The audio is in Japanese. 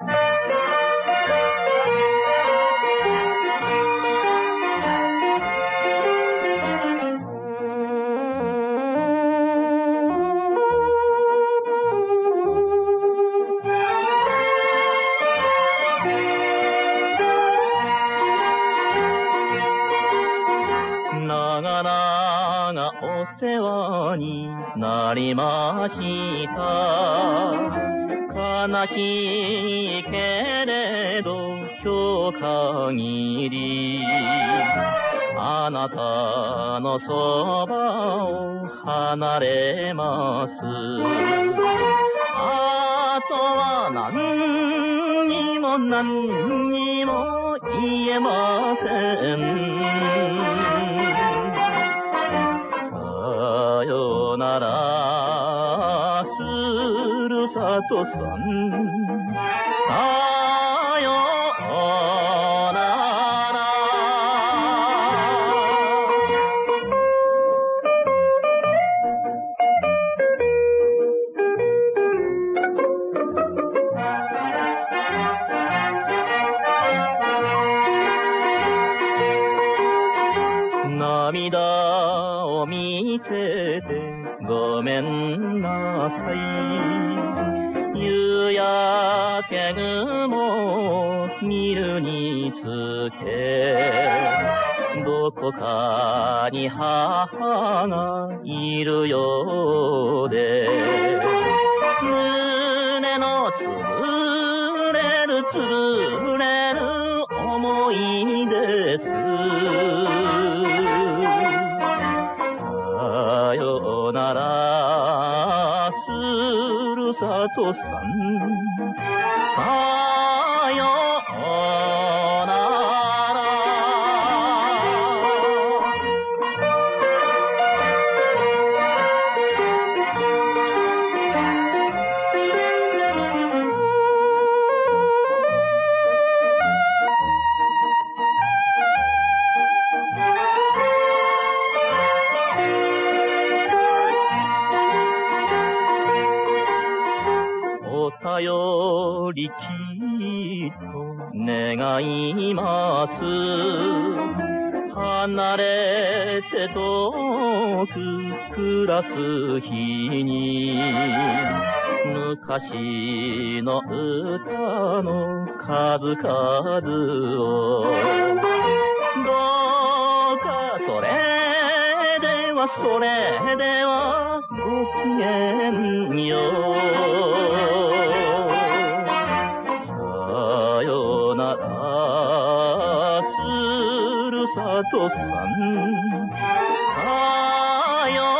Thank you. お世話になりました。悲しいけれど今日限りあなたのそばを離れます。あとは何にも何にも言えません。ふるさとさん。を見せてごめんなさい。夕焼け雲を見るにつけ、どこかに母がいるようで、胸のつぶれるつぶれる思いです。なら、するさとさん。お便りきっと願います。離れて遠く暮らす日に、昔の歌の数々を、どうかそれではそれではごきげんよう。さとさん。さよ